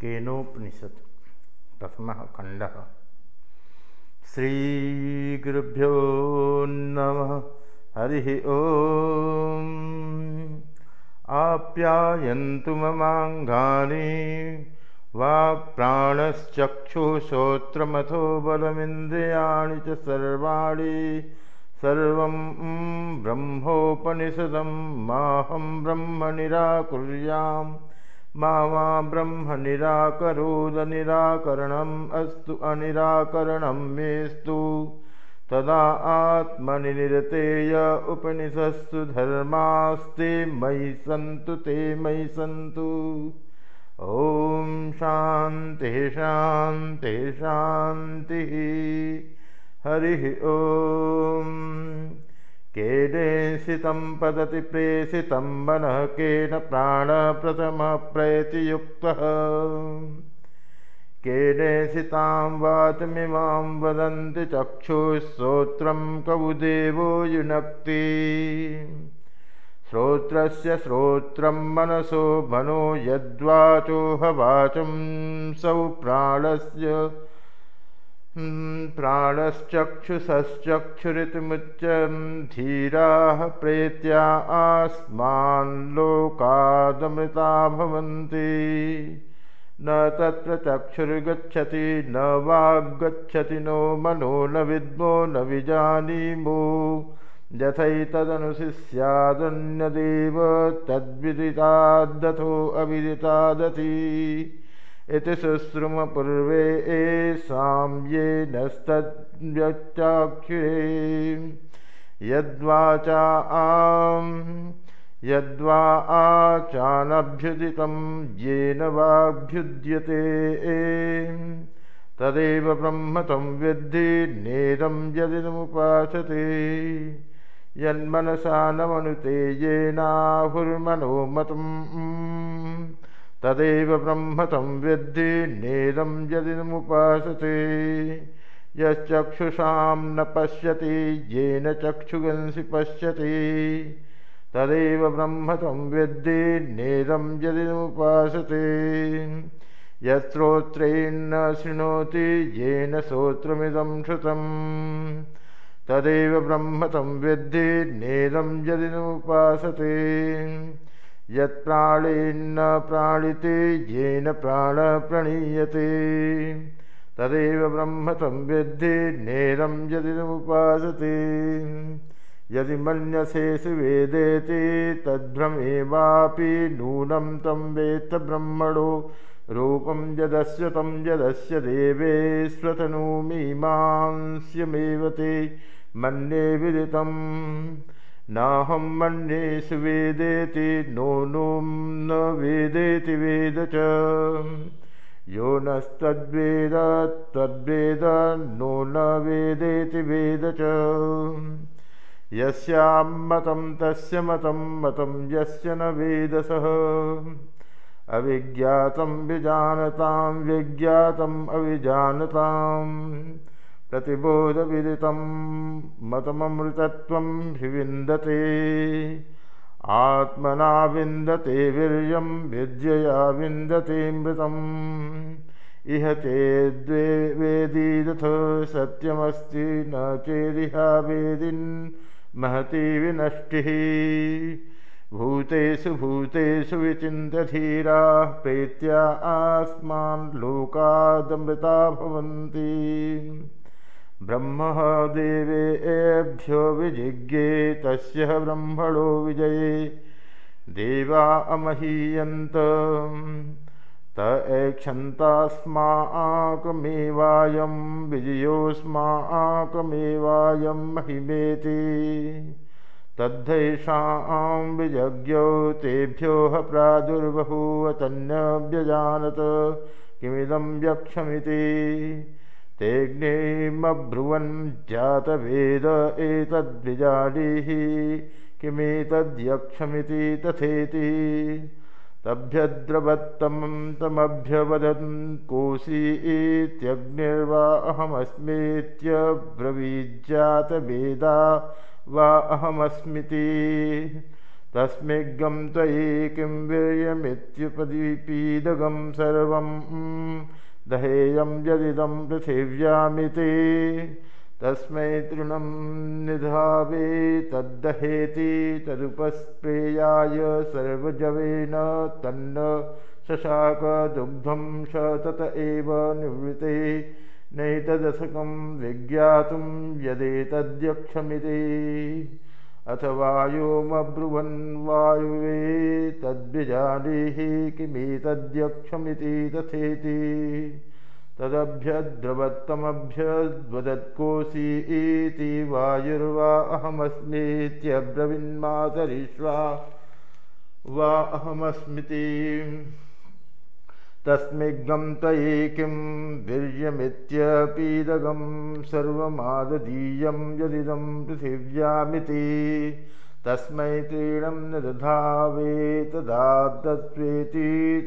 केनोपनिषत्। प्रथमः खण्डः। श्रीगुरुभ्यो नमः। हरिः ॐ आप्यायन्तु ममाङ्गानि। वाक्प्राणश्चक्षुश्रोत्रमथो बलमिन्द्रियाणि च सर्वाणि। सर्वं ब्रह्मोपनिषदं माहं ब्रह्म निराकुर्याम् मा ब्रह्म निराकरोदनिराकरणम् अस्तु अनिराकरणं मेस्तु तदा आत्मनि निरतेय उपनिषत्सु धर्मास्ते मयि सन्तु ते मयि सन्तु। ॐ शान्तिः शान्तिः शान्तिः। हरिः ॐ केनेषितं पतति प्रेषितं मनः केन प्राणप्रथमप्रयतियुक्तः केनेषितां वाचमिमां वदन्ति चक्षुश्रोत्रं कवुदेवो युनक्ति। श्रोत्रस्य श्रोत्रं मनसो मनो यद्वाचोहवाचं सौ प्राणस्य प्राणश्चक्षुषश्चक्षुरितिमुच्चं धीराः प्रेत्या आस्मान् लोकादमृता भवन्ति न तत्र चक्षुर्गच्छति न वाग्गच्छति नो मनो न विद्मो न विजानीमो। यथैतदनुशिष्यादन्यदेव तद्विदिताद्दथो अविदितादति इति शुश्रुमपूर्वे येषां येनस्तद्व्यचाक्षुरे यद्वाचा आं यद्वा आचानभ्युदितं येन वाभ्युद्यते। तदेव ब्रह्म तं विद्धि नेदं यदिमुपासते यन्मनसा न मनुते येनाहुर्मनोमतम् तदेव ब्रह्म तं विद्धि नेदं यदिमुपासते यश्चक्षुषां न पश्यति येन चक्षुगंसि पश्यति। तदेव ब्रह्म तं विद्धि नेदं यदिमुपासते यत्रोत्रेन्न शृणोति येन श्रोत्रमिदं श्रुतं तदेव ब्रह्म तं विद्धि नेदं यदिमुपासते यत्प्राणेन्न प्राणिते येन प्राणः प्रणीयते। तदेव ब्रह्म विद्धि नेरं यदिमुपासते यदि मन्यसे सुवेदेति तद्भ्रमेवापि नूनं तं वेत्त ब्रह्मणो। रूपं यदस्य तं यदस्य देवेष्वतनूमीमांस्यमेव ते। मन्ये विदितम् नाहं मन्ये सुवेदेति नो नों न वेदेति वेद च। यो नस्तद्वेद तद्वेद नो न वेदेति वेद च। यस्यां मतं तस्य मतं मतं यस्य न वेदसः अविज्ञातं विजानतां विज्ञातम् अविजानताम् प्रतिबोधविदितं मतममृतत्वं ह्रिविन्दते आत्मना विन्दते वीर्यं विद्यया विन्दते मृतम्। इह ते द्वे वेदीदथ सत्यमस्ति न चेदिहा वेदिन् महती विनष्टिः। भूतेषु भूतेषु विचिन्त्यधीराः प्रेत्या आस्मान् लोकादमृता भवन्ति ब्रह्म देवेभ्यो विजिज्ञे तस्य ब्रह्मणो विजये। देवा अमहीयन्त। त ऐक्षन्तास्माकमेवायं विजयोऽस्माकमेवायं महिमेति। तद्धैषां विजज्ञौ तेभ्योः प्रादुर्बभूवतन्यव्यजानत किमिदं यक्षमिति तेऽग्निमब्रुवन् जातवेद एतद्विजानीः किमेतद्यक्षमिति तथेति। तभ्यद्रवत्तं तमभ्यवदन् कोशी इत्यग्निर्वा अहमस्मीत्यब्रवीज्जातवेदा वा अहमस्मिति। तस्मिग्गं त्वयि किं वीर्यमित्युपदीपीदगं सर्वं दहेयं यदिदं पृथिव्यामिति तस्मै तृणं निधावे तद्दहेति तदुपस्प्रेयाय सर्वजवेन तन्न शशाकदुग्धं स तत एव निवृते। नैतदशकं विज्ञातुं यदेतद्यक्षमिति अथ वायुमब्रुवन् वायुवे तद्विजानीहि किमेतद्यक्षमिति तथेति। तदभ्यद्रवत्तमभ्यद्वदत्कोऽसि इति वायुर्वा अहमस्मीत्यब्रवीन्मातरिष्वा। वा अहमस्मिति तस्मिग्गं तये किं वीर्यमित्यपीदगं सर्वमाददीयं यदिदं पृथिव्यामिति तस्मै तीर्णं न दधावेतदादत्वेति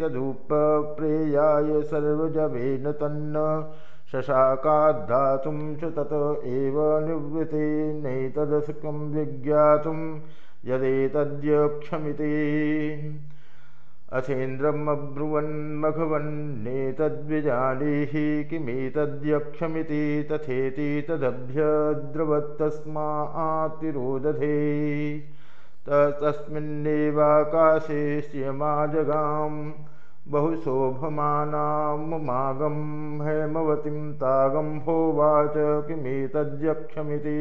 तदुपप्रेयाय सर्वजवेन तन्न। शशाकाद्धातुं च तत एव निवृते नैतदशकं विज्ञातुं यदेतद्यक्षमिति अथेन्द्रमब्रुवन्मघवन्नेतद्विजानीहि किमेतद्यक्षमिति तथेति तदभ्यद्रवत्तस्मातिरोदधे तस्मिन्नेवाकाशे श्यमाजगां बहुशोभमानामुमागं हेमवतीं तागम्भोवाच किमेतद्यक्षमिति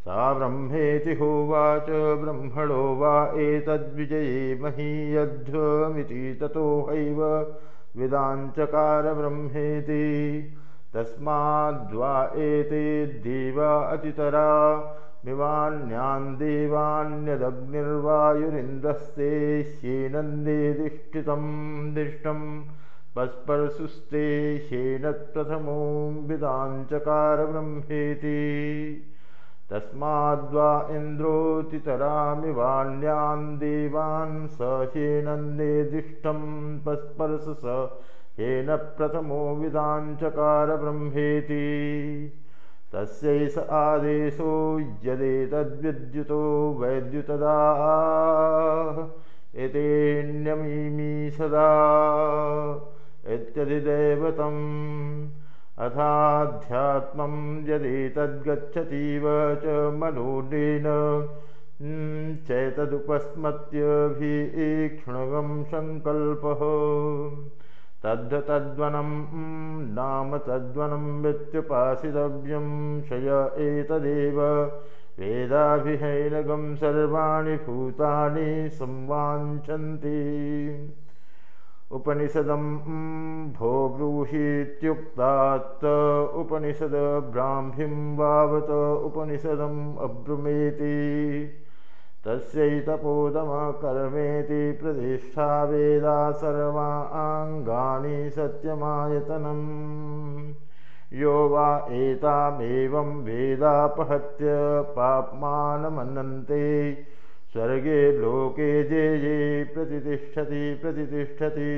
सा ब्रह्मेति होवाच ब्रह्मणो वा एतद्विजये महीयध्वमिति ततो हैव। विदाञ्चकारब्रह्मेति तस्माद्वा एते देवा अतितरा। मिवान्यान् देवान्यदग्निर्वायुरिन्द्रस्ते ह्येनन्देधिष्ठितं दिष्टं पस्परसुस्ते ह्येनत्प्रथमो विदाञ्चकारब्रह्मेति तस्माद्वा इन्द्रोतितरामिवान्यान् देवान् स ह्येनन्देदिष्टं पस्पर्श स येन प्रथमो विदाञ्चकारब्रह्मेति तस्यै स आदेशो यदेतद्विद्युतो वैद्युतदा। एतेऽन्यमीमी सदा। इत्यधिदैवतम् अथाध्यात्मं यदेतद्गच्छतीव च मनोनेन। चैतदुपस्मत्यभिक्षुणगं सङ्कल्पः तद्ध तद्वनं नाम तद्वनं मृत्युपासितव्यं शय एतदेव। वेदाभिहैनगं सर्वाणि भूतानि संवाञ्छन्ति उपनिषदं भो ब्रूहीत्युक्तात् उपनिषद ब्राह्मीं वावत उपनिषदम् अब्रुमेति। तस्यैतपोदमकर्मेति प्रतिष्ठा वेदा सर्वाङ्गानि सत्यमायतनम्। यो वा एतामेवं वेदापहत्य पाप्मानमनन्ते स्वर्गे लोके जे ये प्रतिष्ठति प्रतिष्ठति।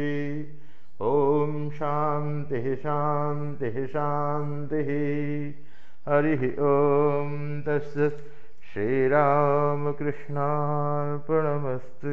ॐ शान्तिः शान्तिः शान्तिः। हरिः ॐ तस्य श्रीरामकृष्णार्पणमस्तु